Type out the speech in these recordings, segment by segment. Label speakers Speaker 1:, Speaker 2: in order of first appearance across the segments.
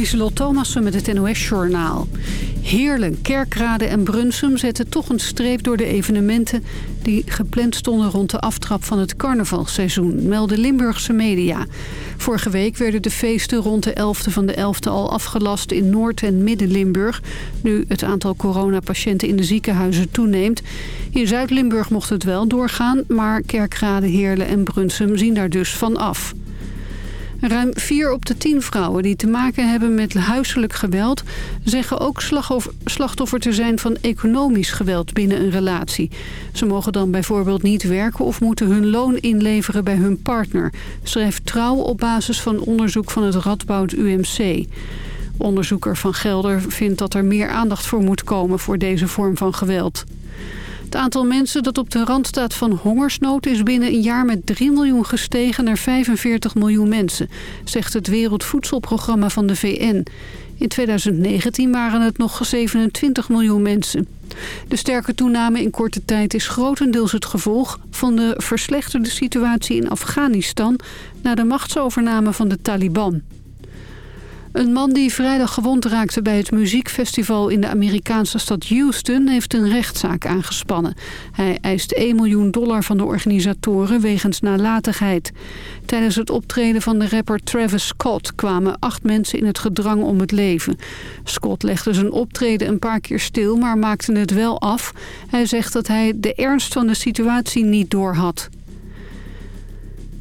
Speaker 1: Lieselot Thomassen met het NOS-journaal. Heerlen, Kerkrade en Brunsum zetten toch een streep door de evenementen... die gepland stonden rond de aftrap van het carnavalseizoen, melden Limburgse media. Vorige week werden de feesten rond de 11e van de 11e al afgelast in Noord- en Midden-Limburg... nu het aantal coronapatiënten in de ziekenhuizen toeneemt. In Zuid-Limburg mocht het wel doorgaan, maar Kerkrade, Heerlen en Brunsum zien daar dus van af. Ruim 4 op de 10 vrouwen die te maken hebben met huiselijk geweld... zeggen ook slachtoffer te zijn van economisch geweld binnen een relatie. Ze mogen dan bijvoorbeeld niet werken of moeten hun loon inleveren bij hun partner. Schrijft Trouw op basis van onderzoek van het Radboud UMC. Onderzoeker van Gelder vindt dat er meer aandacht voor moet komen voor deze vorm van geweld. Het aantal mensen dat op de rand staat van hongersnood is binnen een jaar met 3 miljoen gestegen naar 45 miljoen mensen, zegt het Wereldvoedselprogramma van de VN. In 2019 waren het nog 27 miljoen mensen. De sterke toename in korte tijd is grotendeels het gevolg van de verslechterde situatie in Afghanistan na de machtsovername van de Taliban. Een man die vrijdag gewond raakte bij het muziekfestival in de Amerikaanse stad Houston heeft een rechtszaak aangespannen. Hij eist 1 miljoen dollar van de organisatoren wegens nalatigheid. Tijdens het optreden van de rapper Travis Scott kwamen acht mensen in het gedrang om het leven. Scott legde zijn optreden een paar keer stil, maar maakte het wel af. Hij zegt dat hij de ernst van de situatie niet doorhad.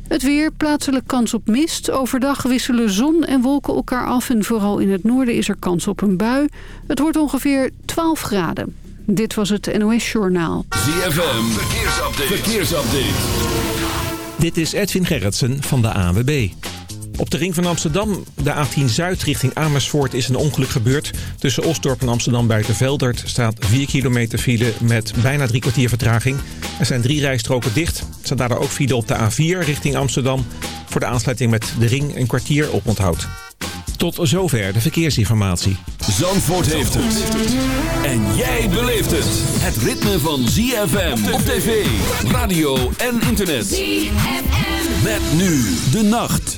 Speaker 1: Het weer, plaatselijk kans op mist. Overdag wisselen zon en wolken elkaar af en vooral in het noorden is er kans op een bui. Het wordt ongeveer 12 graden. Dit was het NOS Journaal.
Speaker 2: ZFM, verkeersupdate. verkeersupdate.
Speaker 3: Dit is Edwin Gerritsen van de ANWB. Op de ring van Amsterdam, de A10 Zuid richting Amersfoort, is een ongeluk gebeurd. Tussen Osdorp en Amsterdam Buitenveldert staat 4 kilometer file met bijna drie kwartier vertraging. Er zijn drie rijstroken dicht. Er staat daardoor ook file op de A4 richting Amsterdam. Voor de aansluiting met de ring een kwartier op onthoud. Tot zover de verkeersinformatie.
Speaker 2: Zandvoort heeft het. En jij beleeft het. Het ritme van ZFM op tv, radio en internet. ZFM. Met nu de nacht.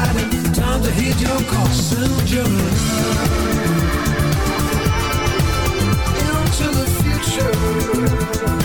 Speaker 4: hijau kau sejalan Into the future.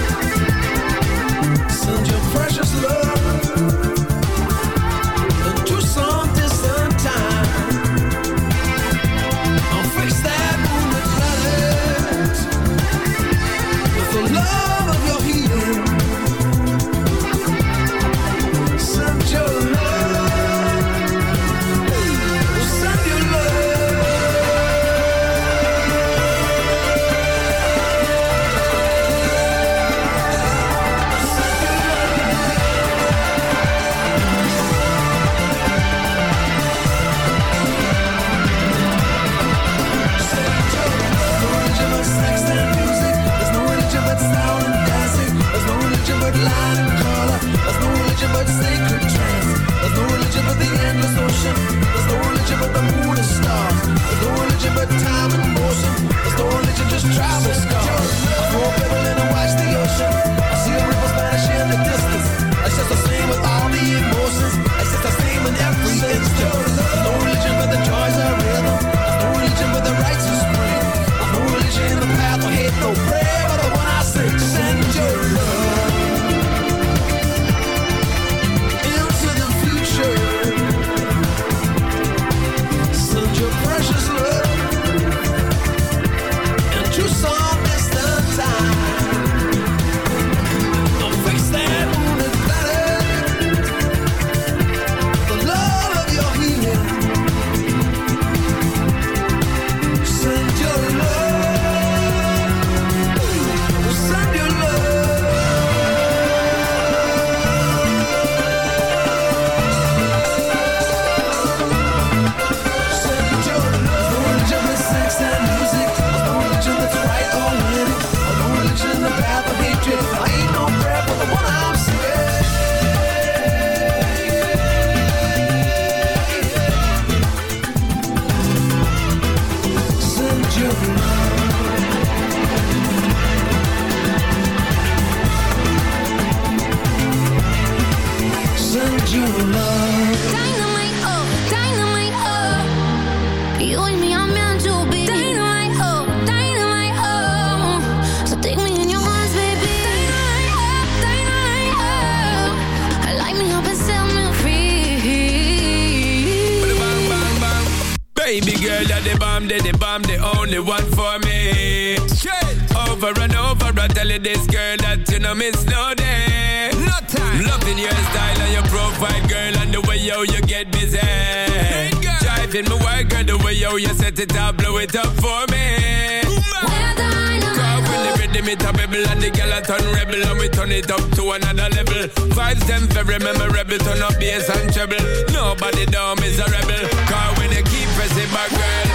Speaker 4: The body down
Speaker 5: miserable. Car when you keep pressing my girl,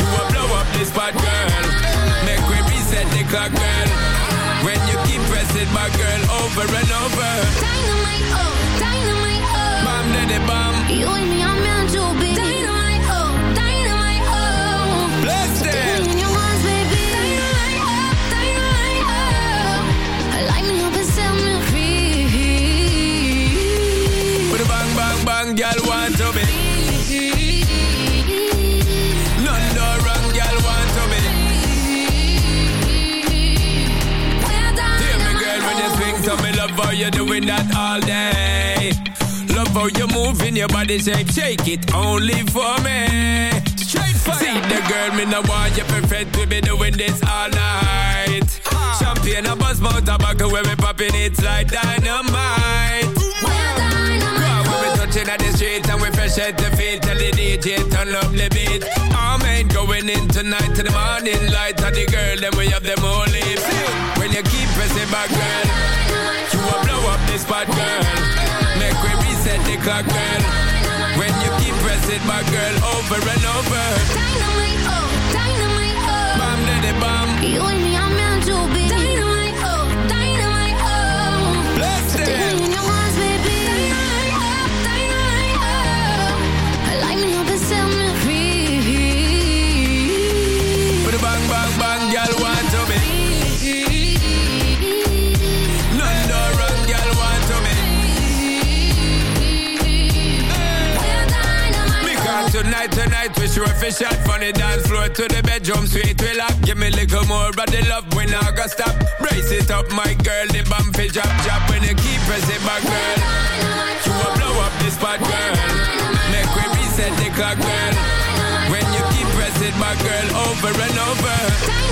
Speaker 5: you will blow up this bad girl. Make we reset
Speaker 4: the clock, girl. When you keep pressing my girl, over and over. Dynamite,
Speaker 5: oh. Body shake, shake it only for me. Straight fire. See the girl, me no want you perfect. We be doing this all night. Ha. Champagne, a buzz, mouth, tobacco, where we popping it's like dynamite. Girl, we be touching at the street and we fresh at the feet. Tell the DJ turn up the beat. All men going in tonight to the morning light. And the girl, then we have them all leave. When you keep pressing back, girl, you will blow up this spot, girl Make crazy reset the clock, girl. When you keep pressing my girl over and over. Dynamite, oh, dynamite, oh. Bomb, daddy, bomb. You and me are meant to be. Dynamite, oh, dynamite, oh. Bless Tonight, tonight, we sure fish from the dance floor to the bedroom sweet. We lock, give me a little more of the love when I got stop. Brace it up, my girl, the bump is drop, drop. When you keep pressing back, girl, you will blow up this spot, girl. Make we reset the clock, girl. When you keep pressing back, girl, over and over.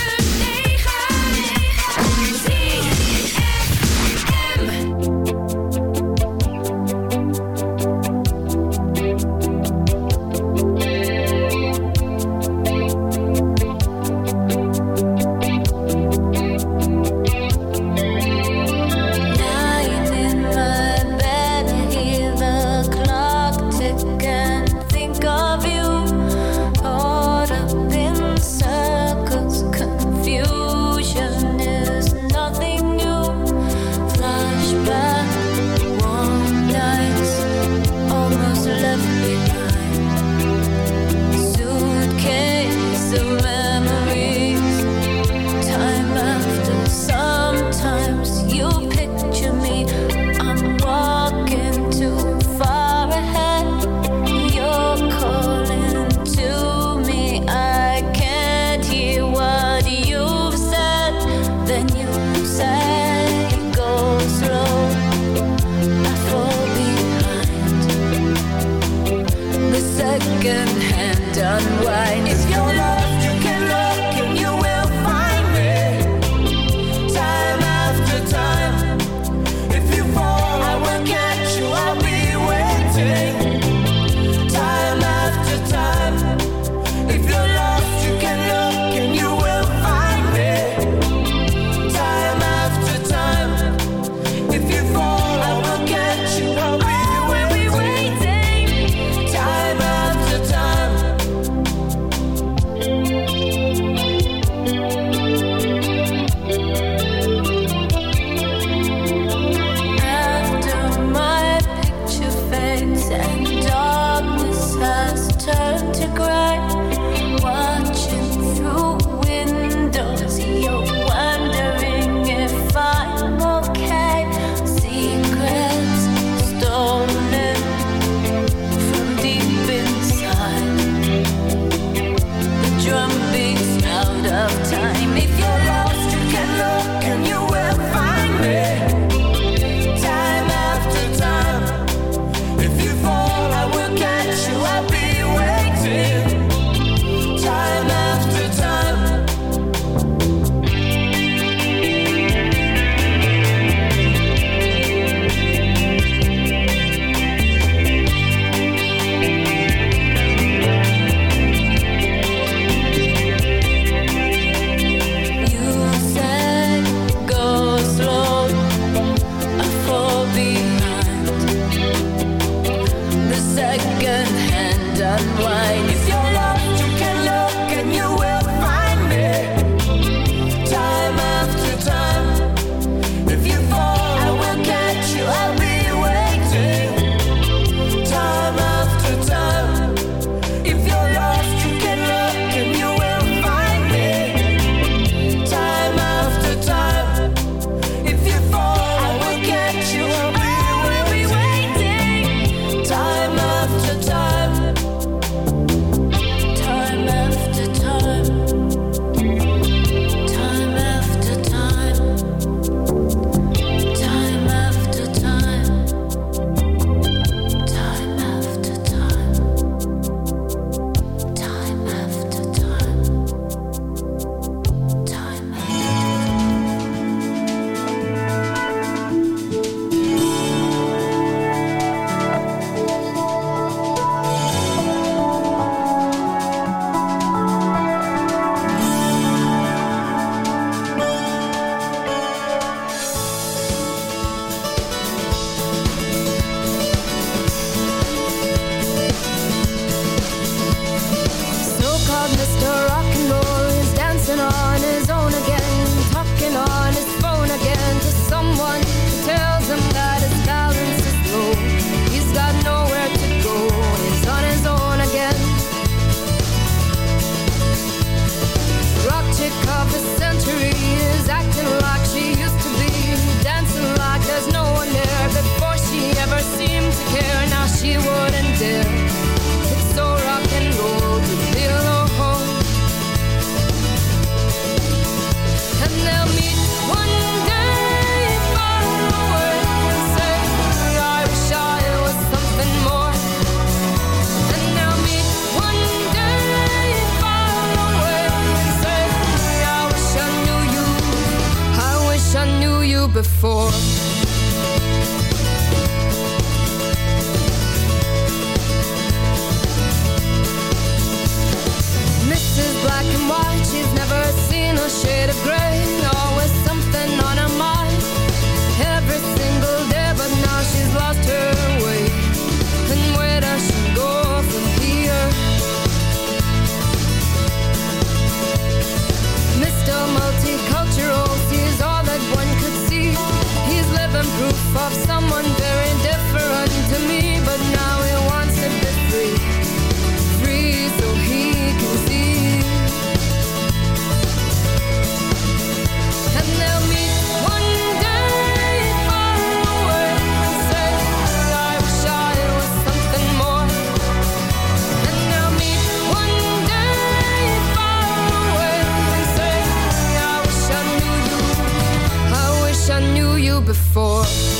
Speaker 6: for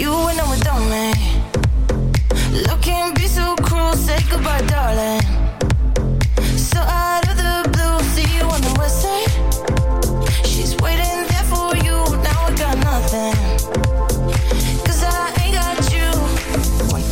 Speaker 6: You went on without me. Looking be so cruel, say goodbye, darling. So out of the blue, see you on the west side.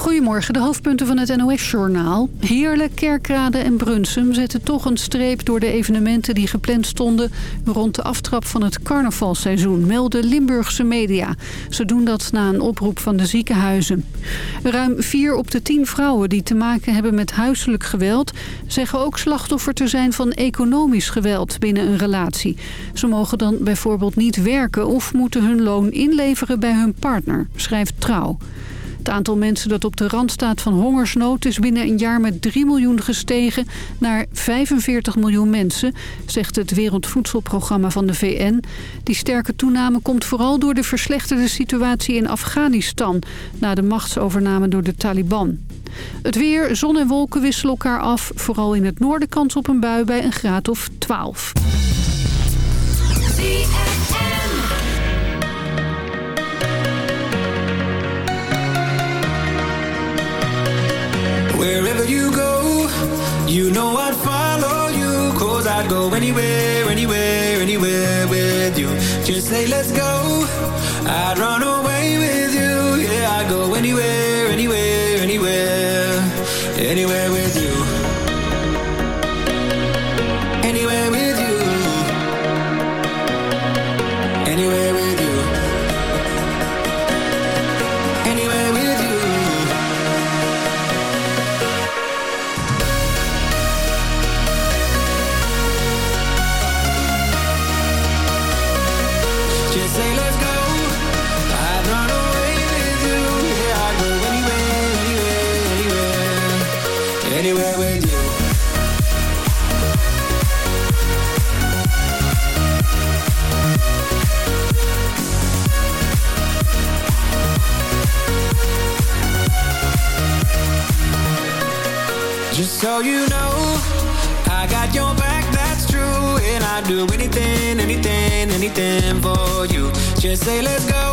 Speaker 1: Goedemorgen, de hoofdpunten van het NOS-journaal. Heerlijk, Kerkrade en Brunsum zetten toch een streep door de evenementen die gepland stonden... rond de aftrap van het carnavalseizoen, melden Limburgse media. Ze doen dat na een oproep van de ziekenhuizen. Ruim vier op de tien vrouwen die te maken hebben met huiselijk geweld... zeggen ook slachtoffer te zijn van economisch geweld binnen een relatie. Ze mogen dan bijvoorbeeld niet werken of moeten hun loon inleveren bij hun partner, schrijft Trouw. Het aantal mensen dat op de rand staat van hongersnood is binnen een jaar met 3 miljoen gestegen naar 45 miljoen mensen, zegt het Wereldvoedselprogramma van de VN. Die sterke toename komt vooral door de verslechterde situatie in Afghanistan na de machtsovername door de Taliban. Het weer, zon en wolken wisselen elkaar af. Vooral in het noorden kans op een bui bij een graad of 12.
Speaker 5: Wherever you go, you know I'd follow you. Cause I'd go anywhere, anywhere, anywhere with you. Just say let's go. I'd run away with you. Yeah, I'd go anywhere, anywhere, anywhere. Anywhere with you. Just say let's go.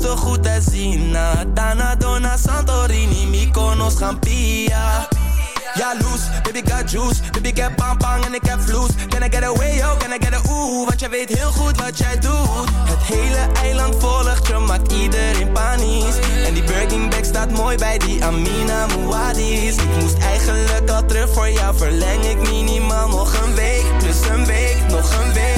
Speaker 7: Te goed te zien. na. Daarna door naar Santorini, Mykonos, gaan Pia. Ja, loose, baby got juice. Baby ik heb bang en ik heb vloes. Can I get away, yo, can I get a ooh? Want jij weet heel goed wat jij doet. Het hele eiland volgt je, maakt iedereen panisch. En die Birkin bag staat mooi bij die Amina Muadis Ik moest eigenlijk al terug voor jou Verleng ik minimaal nog een week. Plus een week, nog een week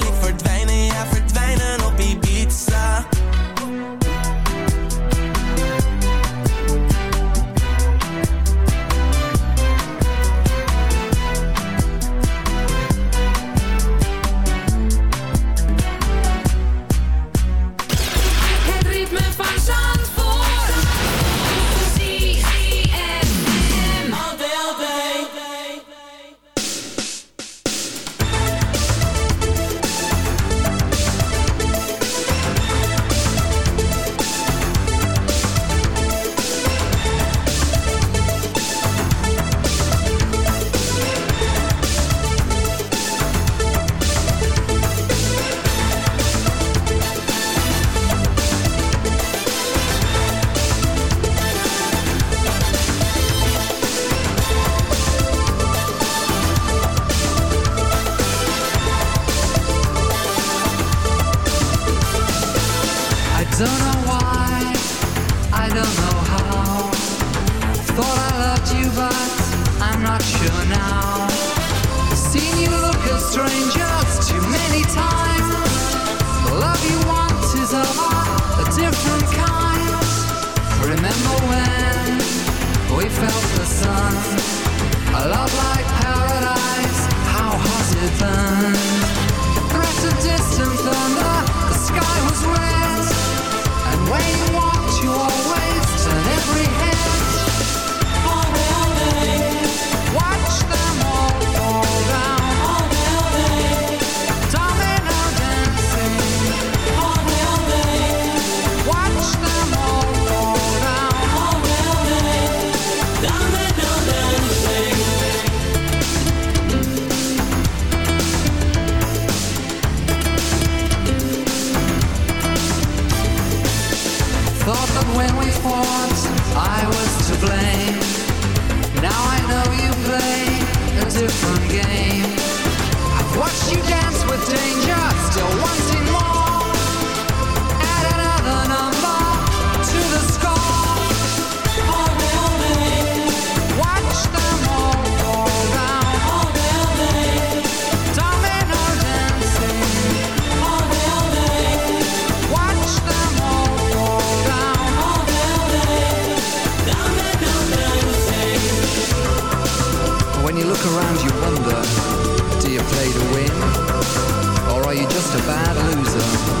Speaker 8: Thank you.